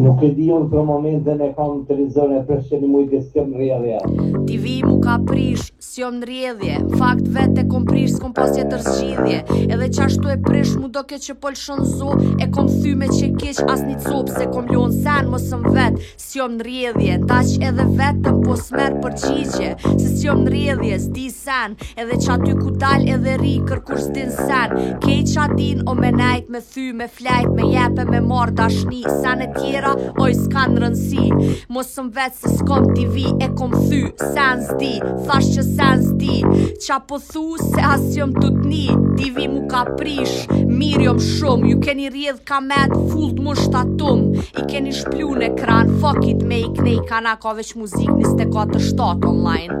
Nuk e di unë për momentin e kam televizorin e prisht qe ni muj e s'jom në rrjedhje. TV m'u ka prish, s'jom në rrjedhje. Fakt vet e kom prish, s'kom pas tjetër zgjidhje. Edhe qashtu e prish, m'u doke që po lshon zo. E kom thy me qekiq, as një copë s'e kom lon, sen mos më vet, s'jom në rrjedhje. Daç edhe vetëm, po s'merr përgjigje, se s'jom në rrjedhje, s'di sen. Edhe qaty ku dal edhe rri, kërkush s'din sen. Krejt qa din, o me nejt me thy, me Flejt me jep e me marr dashni Senet tjera, oj s'kan rënsi Mos më vet se s'kom TV E kom thy, sen s'di Thash që sen s'di Qa po thu se as jom tu ni TV m'u ka prish Mirë jom shumë Ju keni rrjedh ka met Full t'mu shtatum I keni shplu në ekran Fuck it me ik n'ni kanal Ka veç muzik 24 shtat online